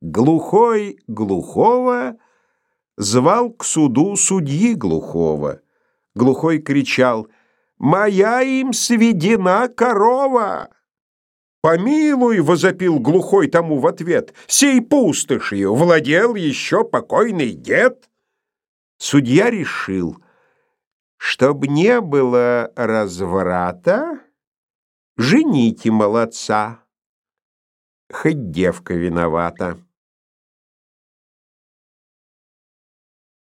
Глухой глухого звал к суду судьи глухого. Глухой кричал «Моя им сведена корова!» «Помилуй!» — возопил глухой тому в ответ. «Сей пустошью владел еще покойный дед!» Судья решил, чтоб не было разврата, жените молодца, хоть девка виновата.